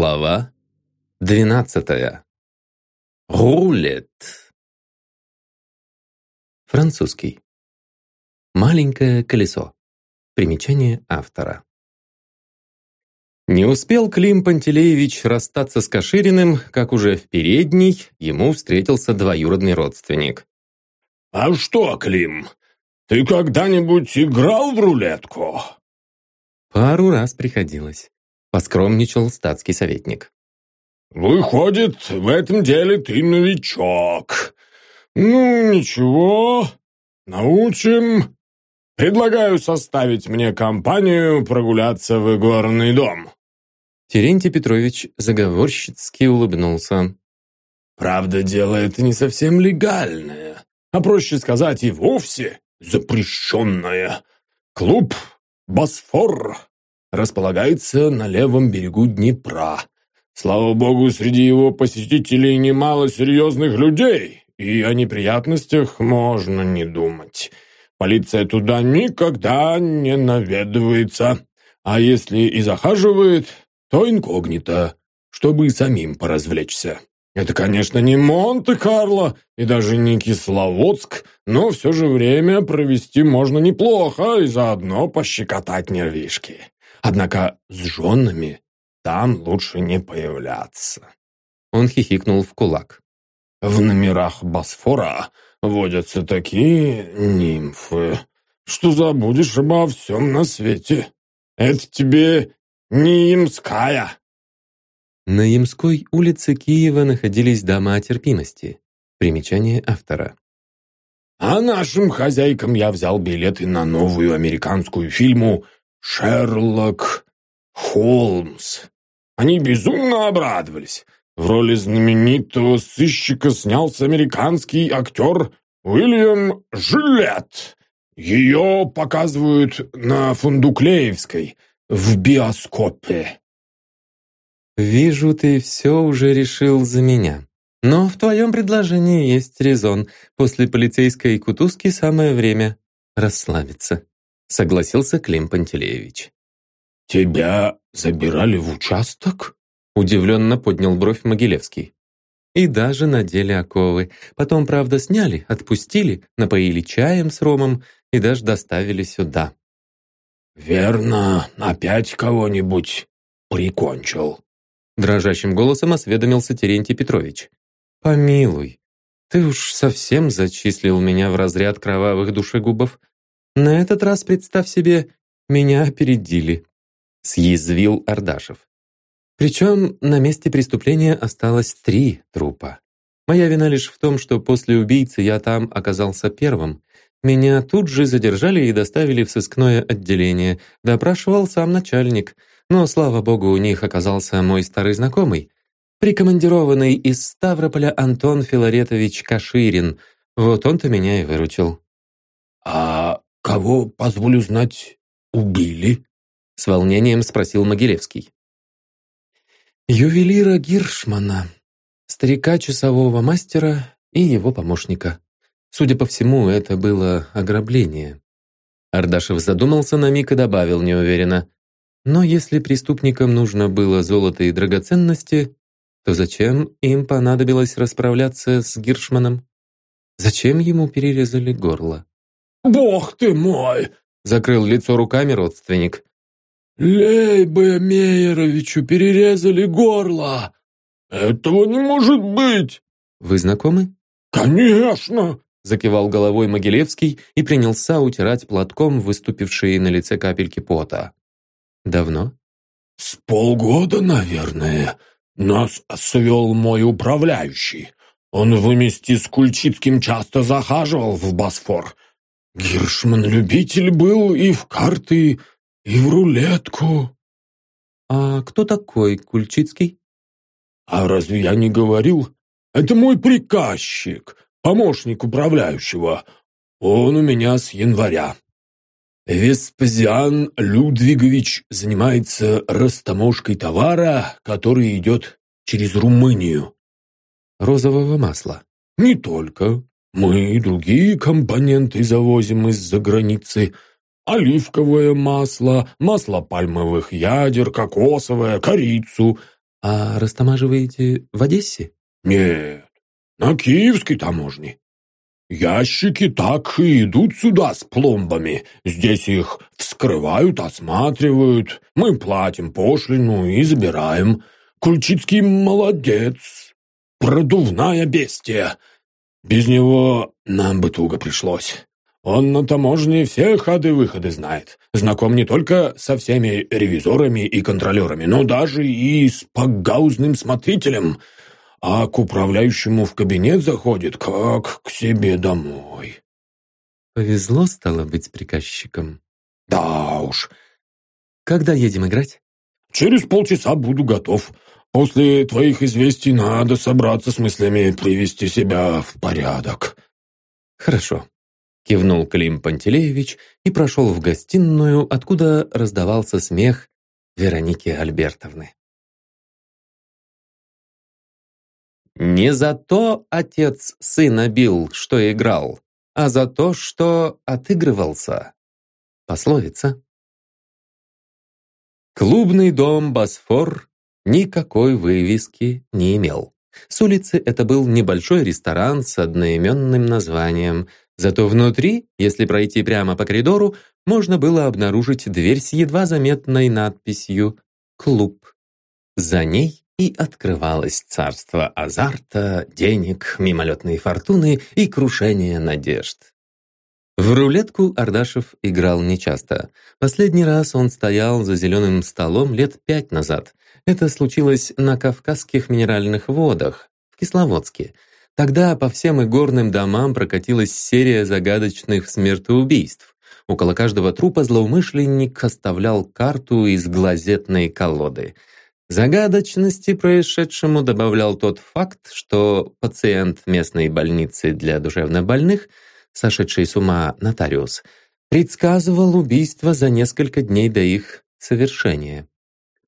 Глава двенадцатая. Рулет. Французский. Маленькое колесо. Примечание автора. Не успел Клим Пантелеевич расстаться с Кашириным, как уже в передней ему встретился двоюродный родственник. «А что, Клим, ты когда-нибудь играл в рулетку?» Пару раз приходилось. Поскромничал статский советник. «Выходит, в этом деле ты новичок. Ну, ничего, научим. Предлагаю составить мне компанию прогуляться в игорный дом». Терентий Петрович заговорщицки улыбнулся. «Правда, дело это не совсем легальное, а проще сказать и вовсе запрещенное. Клуб «Босфор» располагается на левом берегу Днепра. Слава богу, среди его посетителей немало серьезных людей, и о неприятностях можно не думать. Полиция туда никогда не наведывается, а если и захаживает, то инкогнито, чтобы самим поразвлечься. Это, конечно, не Монте-Карло и даже не Кисловодск, но все же время провести можно неплохо и заодно пощекотать нервишки. Однако с женами там лучше не появляться. Он хихикнул в кулак. В номерах Босфора водятся такие нимфы, что забудешь обо всем на свете. Это тебе не Ямская. На Ямской улице Киева находились дома терпимости. Примечание автора. А нашим хозяйкам я взял билеты на новую американскую фильму Шерлок Холмс. Они безумно обрадовались. В роли знаменитого сыщика снялся американский актер Уильям Жилет. Ее показывают на Фундуклеевской в биоскопе. «Вижу, ты все уже решил за меня. Но в твоем предложении есть резон. После полицейской кутузки самое время расслабиться» согласился Клим Пантелеевич. «Тебя забирали в участок?» Удивленно поднял бровь Могилевский. И даже надели оковы. Потом, правда, сняли, отпустили, напоили чаем с ромом и даже доставили сюда. «Верно, опять кого-нибудь прикончил», дрожащим голосом осведомился Терентий Петрович. «Помилуй, ты уж совсем зачислил меня в разряд кровавых душегубов. На этот раз, представь себе, меня опередили», — съязвил Ардашев. Причем на месте преступления осталось три трупа. Моя вина лишь в том, что после убийцы я там оказался первым. Меня тут же задержали и доставили в сыскное отделение. Допрашивал сам начальник. Но, слава богу, у них оказался мой старый знакомый. Прикомандированный из Ставрополя Антон Филаретович Каширин. Вот он-то меня и выручил. «А «Кого, позволю знать, убили?» — с волнением спросил Могилевский. «Ювелира Гиршмана, старика-часового мастера и его помощника. Судя по всему, это было ограбление». Ардашев задумался на миг и добавил неуверенно. «Но если преступникам нужно было золото и драгоценности, то зачем им понадобилось расправляться с Гиршманом? Зачем ему перерезали горло?» «Бог ты мой!» — закрыл лицо руками родственник. «Лейбе Мейеровичу перерезали горло! Этого не может быть!» «Вы знакомы?» «Конечно!» — закивал головой Могилевский и принялся утирать платком выступившие на лице капельки пота. «Давно?» «С полгода, наверное. Нас свел мой управляющий. Он вместе с Кульчицким часто захаживал в Босфор. Гиршман любитель был и в карты, и в рулетку. А кто такой Кульчицкий? А разве я не говорил? Это мой приказчик, помощник управляющего. Он у меня с января. Веспазиан Людвигович занимается растаможкой товара, который идет через Румынию. Розового масла. Не только. Мы и другие компоненты завозим из-за границы. Оливковое масло, масло пальмовых ядер, кокосовое, корицу. А растамаживаете в Одессе? Нет, на киевской таможне. Ящики так и идут сюда с пломбами. Здесь их вскрывают, осматривают. Мы платим пошлину и забираем. Кульчицкий молодец. Продувная бестия. Без него нам бы туго пришлось. Он на таможне все ходы-выходы знает. Знаком не только со всеми ревизорами и контролерами, но даже и с погаузным смотрителем – а к управляющему в кабинет заходит, как к себе домой. Повезло, стало быть, приказчиком. Да уж. Когда едем играть? Через полчаса буду готов. После твоих известий надо собраться с мыслями, привести себя в порядок. Хорошо. Кивнул Клим Пантелеевич и прошел в гостиную, откуда раздавался смех Вероники Альбертовны. Не за то отец сына бил, что играл, а за то, что отыгрывался. Пословица. Клубный дом «Босфор» никакой вывески не имел. С улицы это был небольшой ресторан с одноименным названием, зато внутри, если пройти прямо по коридору, можно было обнаружить дверь с едва заметной надписью «Клуб». За ней и открывалось царство азарта, денег, мимолетной фортуны и крушения надежд. В рулетку Ардашев играл нечасто. Последний раз он стоял за зеленым столом лет пять назад. Это случилось на Кавказских минеральных водах, в Кисловодске. Тогда по всем игорным домам прокатилась серия загадочных смертоубийств. Около каждого трупа злоумышленник оставлял карту из глазетной колоды – Загадочности происшедшему добавлял тот факт, что пациент местной больницы для душевнобольных, сошедший с ума нотариус, предсказывал убийство за несколько дней до их совершения.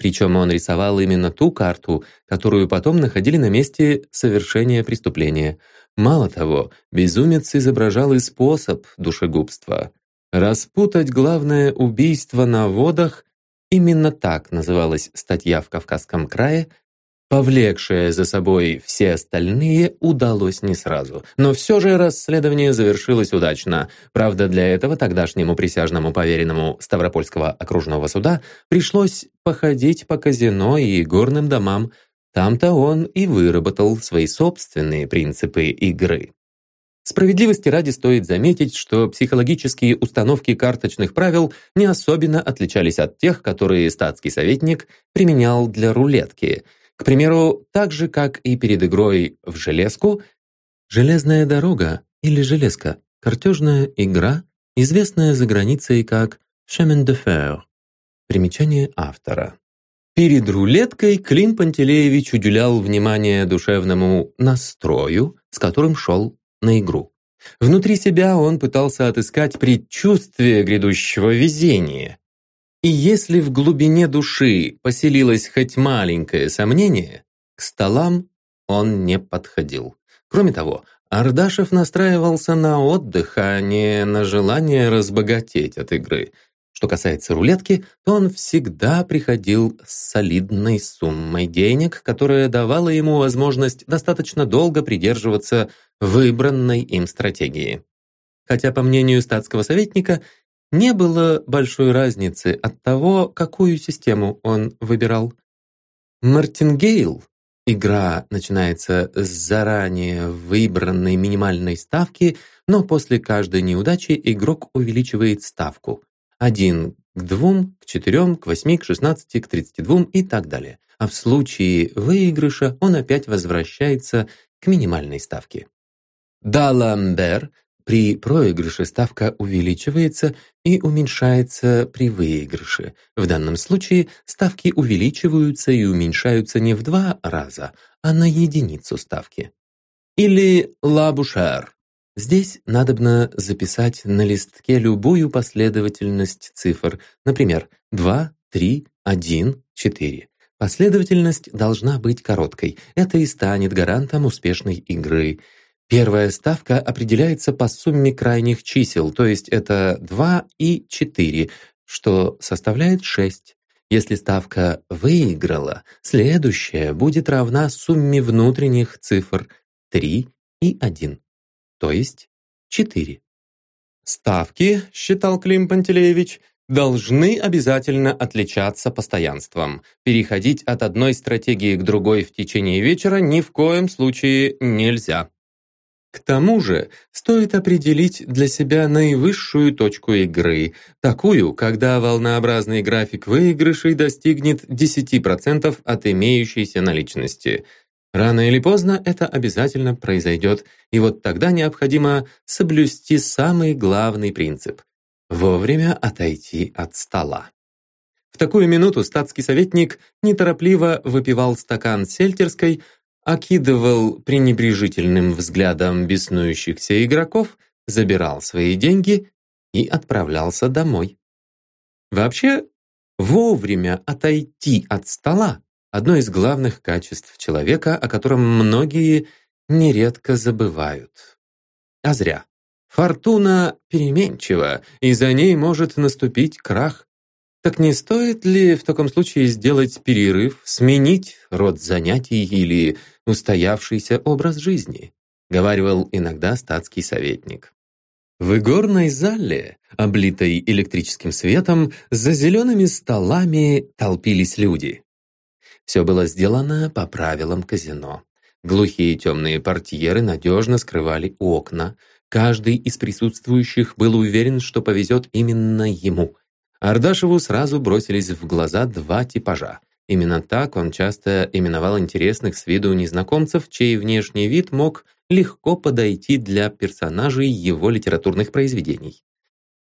Причем он рисовал именно ту карту, которую потом находили на месте совершения преступления. Мало того, безумец изображал и способ душегубства. Распутать главное убийство на водах Именно так называлась статья в Кавказском крае, повлекшая за собой все остальные, удалось не сразу. Но все же расследование завершилось удачно. Правда, для этого тогдашнему присяжному поверенному Ставропольского окружного суда пришлось походить по казино и горным домам. Там-то он и выработал свои собственные принципы игры. Справедливости ради стоит заметить, что психологические установки карточных правил не особенно отличались от тех, которые статский советник применял для рулетки. К примеру, так же, как и перед игрой в железку, «Железная дорога» или «Железка» — картежная игра, известная за границей как «chemin de fer» — примечание автора. Перед рулеткой Клим Пантелеевич уделял внимание душевному настрою, с которым шел на игру. Внутри себя он пытался отыскать предчувствие грядущего везения. И если в глубине души поселилось хоть маленькое сомнение, к столам он не подходил. Кроме того, Ардашев настраивался на отдых, а не на желание разбогатеть от игры. Что касается рулетки, то он всегда приходил с солидной суммой денег, которая давала ему возможность достаточно долго придерживаться выбранной им стратегии. Хотя, по мнению статского советника, не было большой разницы от того, какую систему он выбирал. Мартингейл Игра начинается с заранее выбранной минимальной ставки, но после каждой неудачи игрок увеличивает ставку. 1 к 2, к 4, к 8, к 16, к 32 и так далее. А в случае выигрыша он опять возвращается к минимальной ставке. Даламбер при проигрыше ставка увеличивается и уменьшается при выигрыше. В данном случае ставки увеличиваются и уменьшаются не в два раза, а на единицу ставки. Или лабушер Здесь надобно записать на листке любую последовательность цифр, например, 2, 3, 1, 4. Последовательность должна быть короткой. Это и станет гарантом успешной игры. Первая ставка определяется по сумме крайних чисел, то есть это 2 и 4, что составляет 6. Если ставка выиграла, следующая будет равна сумме внутренних цифр 3 и 1, то есть 4. Ставки, считал Клим Пантелеевич, должны обязательно отличаться постоянством. Переходить от одной стратегии к другой в течение вечера ни в коем случае нельзя. К тому же, стоит определить для себя наивысшую точку игры, такую, когда волнообразный график выигрышей достигнет 10% от имеющейся наличности. Рано или поздно это обязательно произойдет, и вот тогда необходимо соблюсти самый главный принцип – вовремя отойти от стола. В такую минуту статский советник неторопливо выпивал стакан сельтерской, окидывал пренебрежительным взглядом беснующихся игроков, забирал свои деньги и отправлялся домой. Вообще, вовремя отойти от стола – одно из главных качеств человека, о котором многие нередко забывают. А зря. Фортуна переменчива, и за ней может наступить крах. Так не стоит ли в таком случае сделать перерыв, сменить род занятий или устоявшийся образ жизни? Говаривал иногда статский советник. В игорной зале, облитой электрическим светом, за зелеными столами толпились люди. Все было сделано по правилам казино. Глухие темные портьеры надежно скрывали окна. Каждый из присутствующих был уверен, что повезет именно ему. Ардашеву сразу бросились в глаза два типажа. Именно так он часто именовал интересных с виду незнакомцев, чей внешний вид мог легко подойти для персонажей его литературных произведений.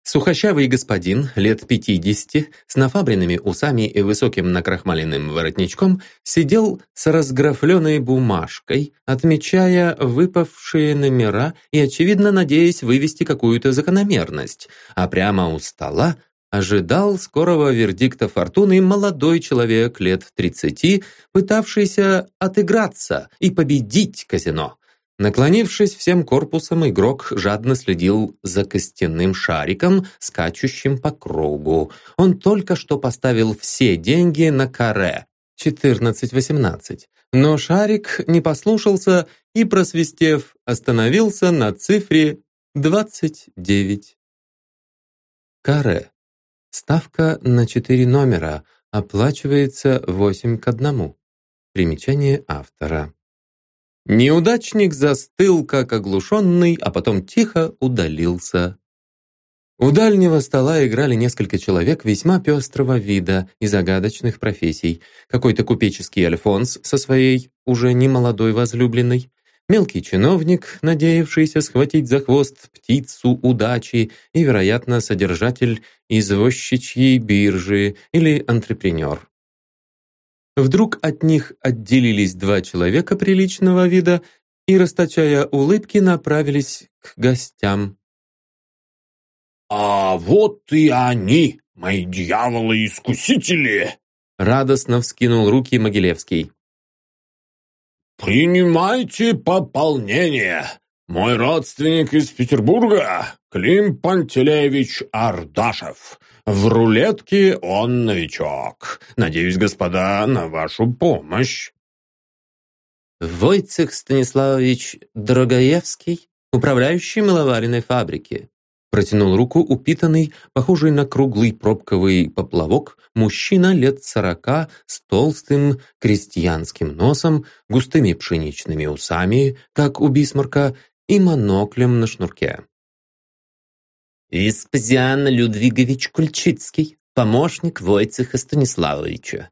Сухощавый господин, лет пятидесяти, с нафабренными усами и высоким накрахмаленным воротничком, сидел с разграфленной бумажкой, отмечая выпавшие номера и, очевидно, надеясь вывести какую-то закономерность, а прямо у стола ожидал скорого вердикта фортуны молодой человек лет 30, пытавшийся отыграться и победить казино. Наклонившись всем корпусом, игрок жадно следил за костяным шариком, скачущим по кругу. Он только что поставил все деньги на каре 14-18, но шарик не послушался и, просвистев, остановился на цифре 29. Каре Ставка на 4 номера, оплачивается 8 к 1. Примечание автора. Неудачник застыл, как оглушенный, а потом тихо удалился. У дальнего стола играли несколько человек весьма пестрого вида и загадочных профессий. Какой-то купеческий альфонс со своей уже немолодой возлюбленной, мелкий чиновник, надеявшийся схватить за хвост птицу удачи и, вероятно, содержатель извозчичьей биржи или антрепренер. Вдруг от них отделились два человека приличного вида и, расточая улыбки, направились к гостям. «А вот и они, мои дьяволы-искусители!» Радостно вскинул руки Могилевский. «Принимайте пополнение! Мой родственник из Петербурга, Клим Пантелеевич Ардашев. В рулетке он новичок. Надеюсь, господа, на вашу помощь». Войцех Станиславович Дрогоевский, управляющий мыловаренной фабрики, Протянул руку упитанный, похожий на круглый пробковый поплавок, мужчина лет сорока с толстым крестьянским носом, густыми пшеничными усами, как у Бисмарка, и моноклем на шнурке. «Веспазиан Людвигович Кульчицкий, помощник Войцеха Станиславовича»,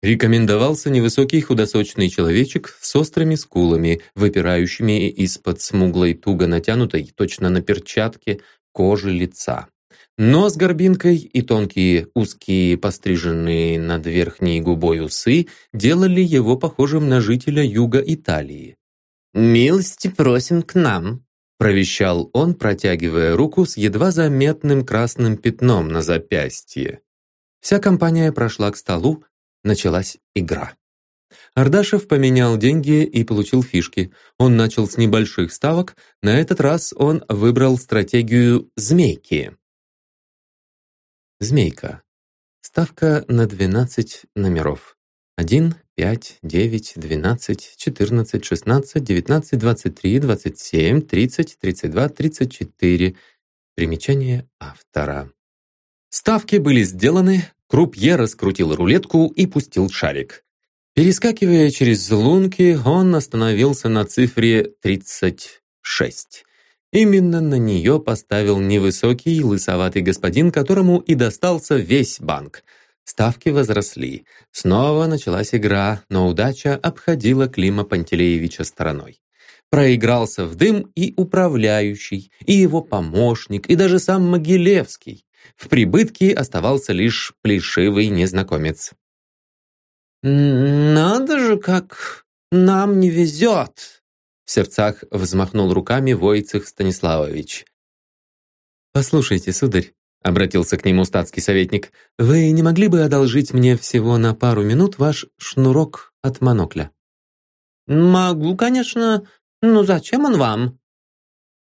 Рекомендовался невысокий худосочный человечек с острыми скулами, выпирающими из-под смуглой туго натянутой, точно на перчатке, кожи лица. Нос горбинкой и тонкие, узкие, постриженные над верхней губой усы делали его похожим на жителя юга Италии. «Милости просим к нам», — провещал он, протягивая руку с едва заметным красным пятном на запястье. Вся компания прошла к столу, началась игра. Ардашев поменял деньги и получил фишки. Он начал с небольших ставок, на этот раз он выбрал стратегию «змейки». Змейка. Ставка на 12 номеров. 1, 5, 9, 12, 14, 16, 19, 23, 27, 30, 32, 34. Примечание автора. Ставки были сделаны, Крупье раскрутил рулетку и пустил шарик. Перескакивая через лунки, он остановился на цифре 36. Именно на нее поставил невысокий лысоватый господин, которому и достался весь банк. Ставки возросли. Снова началась игра, но удача обходила Клима Пантелеевича стороной. Проигрался в дым и управляющий, и его помощник, и даже сам Могилевский. В прибытке оставался лишь плешивый незнакомец. «Надо же, как нам не везет!» В сердцах взмахнул руками Войцех Станиславович. «Послушайте, сударь», — обратился к нему статский советник, «вы не могли бы одолжить мне всего на пару минут ваш шнурок от монокля?» «Могу, конечно. Но зачем он вам?»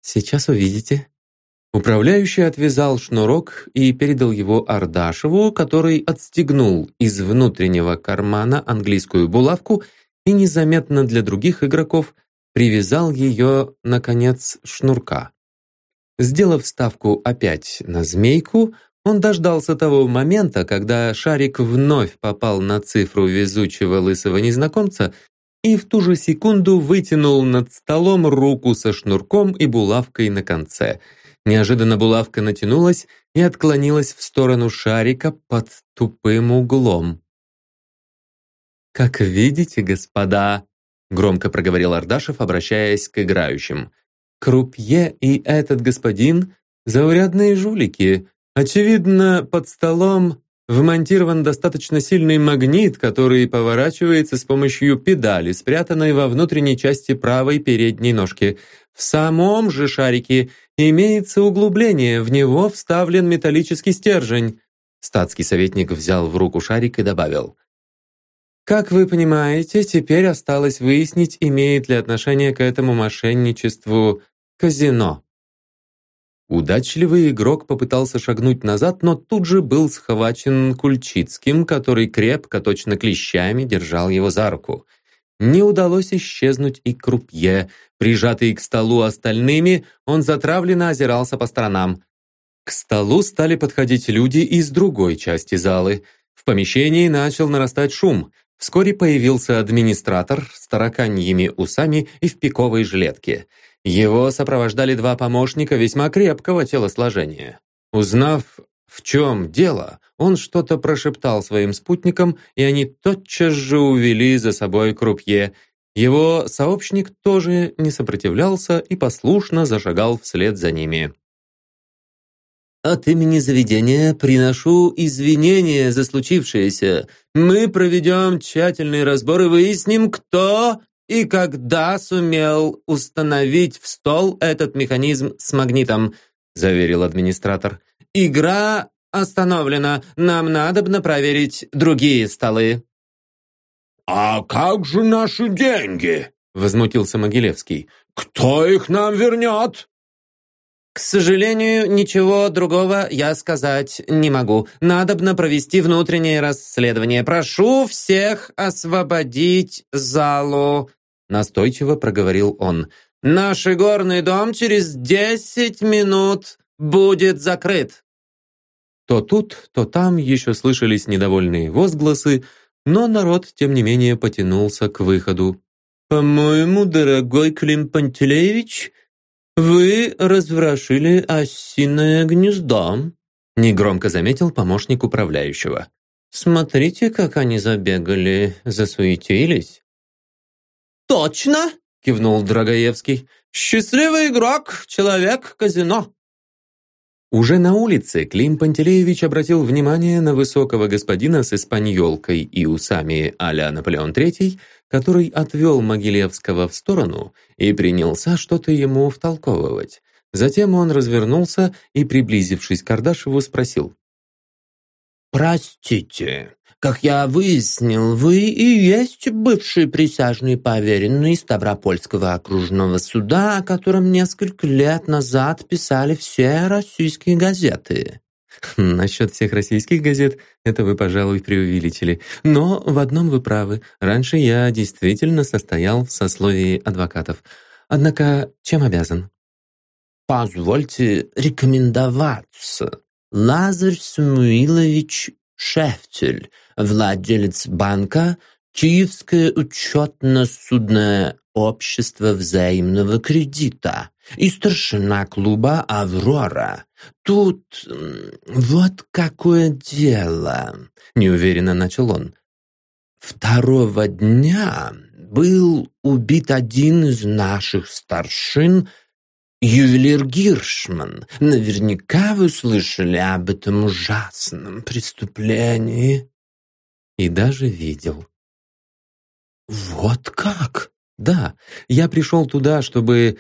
«Сейчас увидите», Управляющий отвязал шнурок и передал его Ардашеву, который отстегнул из внутреннего кармана английскую булавку и незаметно для других игроков привязал ее на конец шнурка. Сделав ставку опять на змейку, он дождался того момента, когда шарик вновь попал на цифру везучего лысого незнакомца и в ту же секунду вытянул над столом руку со шнурком и булавкой на конце – Неожиданно булавка натянулась и отклонилась в сторону шарика под тупым углом. «Как видите, господа», — громко проговорил Ардашев, обращаясь к играющим, «Крупье и этот господин — заурядные жулики. Очевидно, под столом вмонтирован достаточно сильный магнит, который поворачивается с помощью педали, спрятанной во внутренней части правой передней ножки. В самом же шарике имеется углубление, в него вставлен металлический стержень. Статский советник взял в руку шарик и добавил. Как вы понимаете, теперь осталось выяснить, имеет ли отношение к этому мошенничеству казино. Удачливый игрок попытался шагнуть назад, но тут же был схвачен Кульчицким, который крепко, точно клещами, держал его за руку. Не удалось исчезнуть и крупье. Прижатый к столу остальными, он затравленно озирался по сторонам. К столу стали подходить люди из другой части залы. В помещении начал нарастать шум. Вскоре появился администратор с тараканьими усами и в пиковой жилетке. Его сопровождали два помощника весьма крепкого телосложения. Узнав, в чем дело, он что-то прошептал своим спутникам, и они тотчас же увели за собой крупье. Его сообщник тоже не сопротивлялся и послушно зашагал вслед за ними. «От имени заведения приношу извинения за случившееся. Мы проведем тщательный разбор и выясним, кто и когда сумел установить в стол этот механизм с магнитом», заверил администратор. «Игра остановлена. Нам надобно проверить другие столы». «А как же наши деньги?» — возмутился Могилевский. «Кто их нам вернет?» «К сожалению, ничего другого я сказать не могу. Надобно провести внутреннее расследование. Прошу всех освободить залу», — настойчиво проговорил он. «Наш игорный дом через десять минут будет закрыт». То тут, то там еще слышались недовольные возгласы, но народ, тем не менее, потянулся к выходу. «По-моему, дорогой Клим Пантелеевич, вы разворошили осиное гнездо», негромко заметил помощник управляющего. «Смотрите, как они забегали, засуетились». «Точно!» — кивнул Драгоевский. «Счастливый игрок, человек казино!» Уже на улице Клим Пантелеевич обратил внимание на высокого господина с испаньолкой и усами а-ля Наполеон III, который отвел Могилевского в сторону и принялся что-то ему втолковывать. Затем он развернулся и, приблизившись к Кардашеву, спросил. «Простите, как я выяснил, вы и есть бывший присяжный поверенный Ставропольского окружного суда, о котором несколько лет назад писали все российские газеты. Насчет всех российских газет это вы, пожалуй, преувеличили. Но в одном вы правы. Раньше я действительно состоял в сословии адвокатов. Однако чем обязан? Позвольте рекомендоваться. Лазарь Самуилович Шефтель, владелец банка Киевское учетно-судное общество взаимного кредита и старшина клуба «Аврора». Тут вот какое дело, неуверенно начал он. Второго дня был убит один из наших старшин, ювелир Гиршман. Наверняка вы слышали об этом ужасном преступлении. И даже видел. Вот как? Да, я пришел туда, чтобы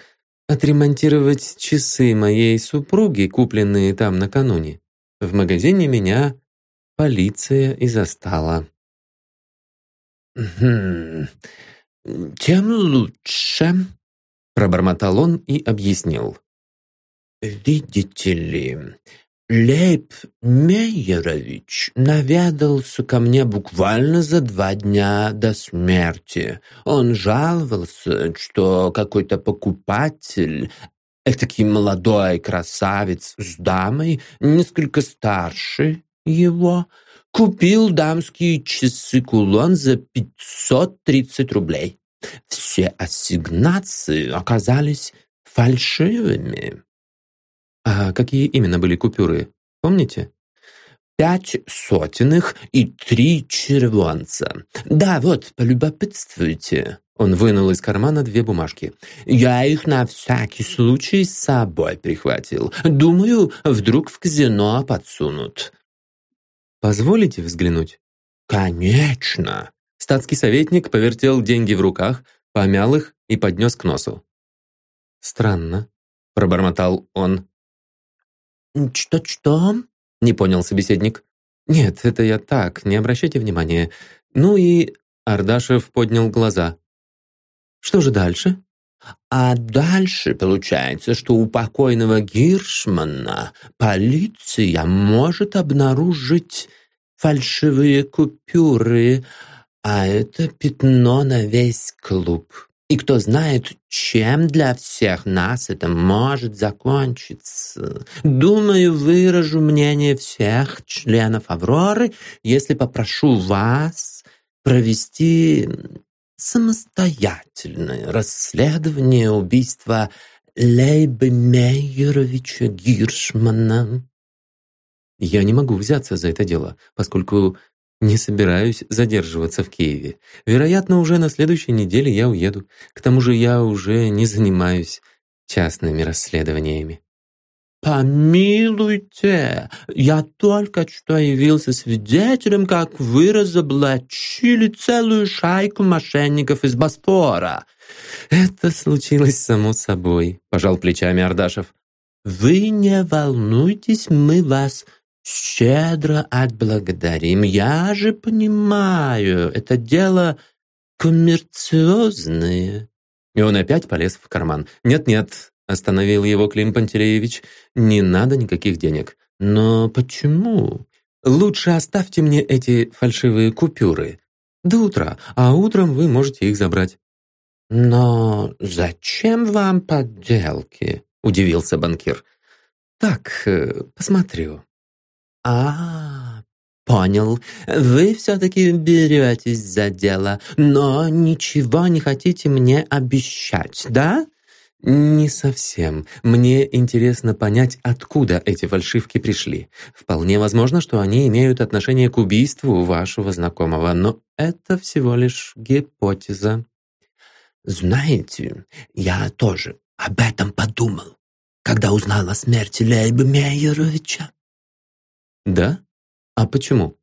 отремонтировать часы моей супруги, купленные там накануне. В магазине меня полиция и застала. «Хм, тем лучше», — пробормотал он и объяснил. «Видите ли, Лейб Мейерович наведался ко мне буквально за два дня до смерти. Он жаловался, что какой-то покупатель, этакий молодой красавец с дамой, несколько старше его, купил дамские часы-кулон за 530 рублей. Все ассигнации оказались фальшивыми. А какие именно были купюры, помните? Пять сотенных и три червонца. Да, вот, полюбопытствуйте. Он вынул из кармана две бумажки. Я их на всякий случай с собой прихватил. Думаю, вдруг в казино подсунут. Позволите взглянуть? Конечно. Статский советник повертел деньги в руках, помял их и поднес к носу. «Странно», — пробормотал он. «Что-что?» — не понял собеседник. «Нет, это я так, не обращайте внимания. Ну и...» Ардашев поднял глаза. «Что же дальше?» А дальше получается, что у покойного Гиршмана полиция может обнаружить фальшивые купюры, а это пятно на весь клуб. И кто знает, чем для всех нас это может закончиться. Думаю, выражу мнение всех членов «Авроры», если попрошу вас провести самостоятельное расследование убийства Лейба Мейеровича Гиршмана. Я не могу взяться за это дело, поскольку не собираюсь задерживаться в Киеве. Вероятно, уже на следующей неделе я уеду. К тому же я уже не занимаюсь частными расследованиями. «Помилуйте, я только что явился свидетелем, как вы разоблачили целую шайку мошенников из Боспора». «Это случилось само собой», — пожал плечами Ардашев. «Вы не волнуйтесь, мы вас щедро отблагодарим. Я же понимаю, это дело коммерциозное». И он опять полез в карман. «Нет-нет», — остановил его Клим Пантелеевич, «не надо никаких денег». «Но почему? Лучше оставьте мне эти фальшивые купюры. До утра, а утром вы можете их забрать». «Но зачем вам подделки?» — удивился банкир. «Так, э, посмотрю». А, понял. Вы все-таки беретесь за дело, но ничего не хотите мне обещать, да? Не совсем. Мне интересно понять, откуда эти фальшивки пришли. Вполне возможно, что они имеют отношение к убийству вашего знакомого, но это всего лишь гипотеза. Знаете, я тоже об этом подумал, когда узнал о смерти Лейба Мейеровича. Да? А почему?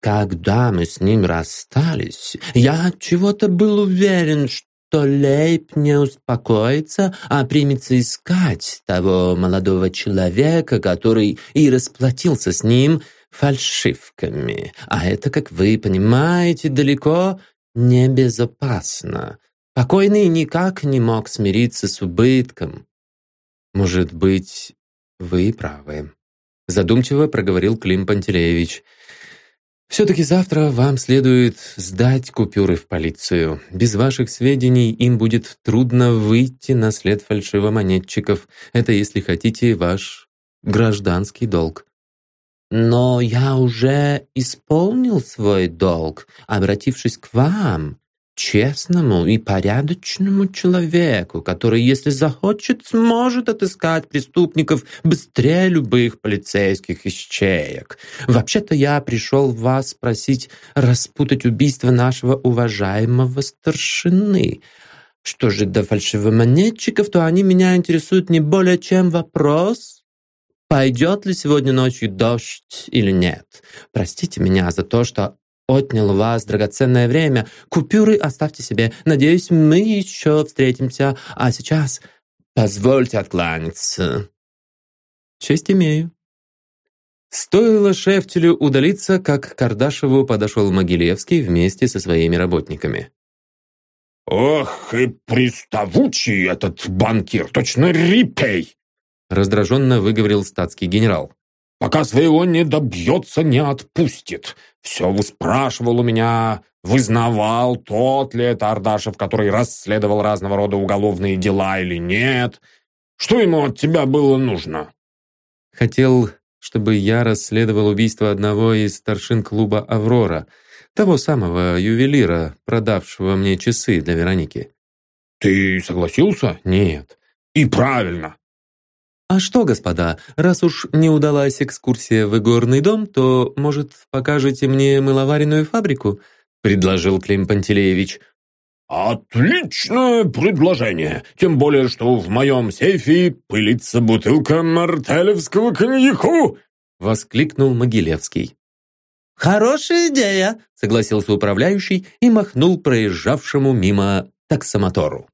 Когда мы с ним расстались, я чего-то был уверен, что Лейб не успокоится, а примется искать того молодого человека, который и расплатился с ним фальшивками. А это, как вы понимаете, далеко небезопасно. Покойный никак не мог смириться с убытком. Может быть, вы правы. Задумчиво проговорил Клим Пантелеевич. Все-таки завтра вам следует сдать купюры в полицию. Без ваших сведений им будет трудно выйти на след фальшивомонетчиков. Это, если хотите, ваш гражданский долг. Но я уже исполнил свой долг, обратившись к вам, честному и порядочному человеку, который, если захочет, сможет отыскать преступников быстрее любых полицейских ищеек. Вообще-то я пришел вас спросить распутать убийство нашего уважаемого старшины. Что же до фальшивомонетчиков, то они меня интересуют не более чем вопрос, пойдет ли сегодня ночью дождь или нет. Простите меня за то, что отнял у вас драгоценное время. Купюры оставьте себе. Надеюсь, мы еще встретимся. А сейчас позвольте откланяться». «Честь имею». Стоило Шефтелю удалиться, как к Кардашеву подошел Могилевский вместе со своими работниками. «Ох, и приставучий этот банкир, точно рипей!» раздраженно выговорил статский генерал. Пока своего не добьется, не отпустит. Все выспрашивал у меня, вызнавал, тот ли это Ардашев, который расследовал разного рода уголовные дела или нет. Что ему от тебя было нужно? Хотел, чтобы я расследовал убийство одного из старшин клуба «Аврора», того самого ювелира, продавшего мне часы для Вероники. Ты согласился? Нет. И правильно. «А что, господа, раз уж не удалась экскурсия в игорный дом, то, может, покажете мне мыловаренную фабрику?» — предложил Клим Пантелеевич. «Отличное предложение! Тем более, что в моем сейфе пылится бутылка мартелевского коньяку!» — воскликнул Могилевский. «Хорошая идея!» — согласился управляющий и махнул проезжавшему мимо таксомотору.